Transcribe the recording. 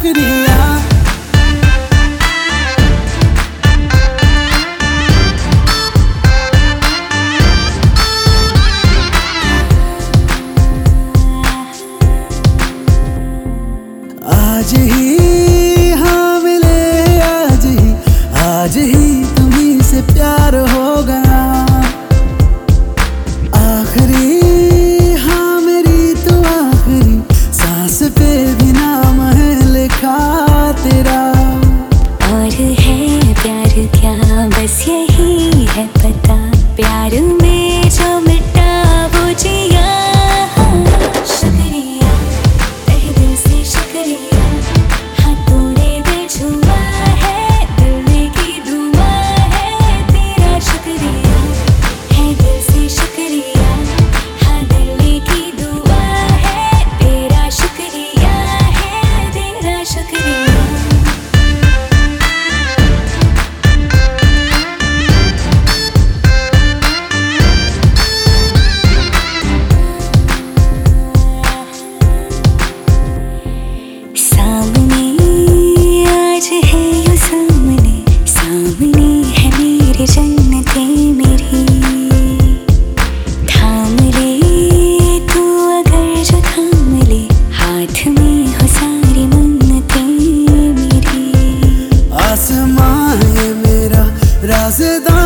शुक्रिया आज ही ये मेरा। राजेदार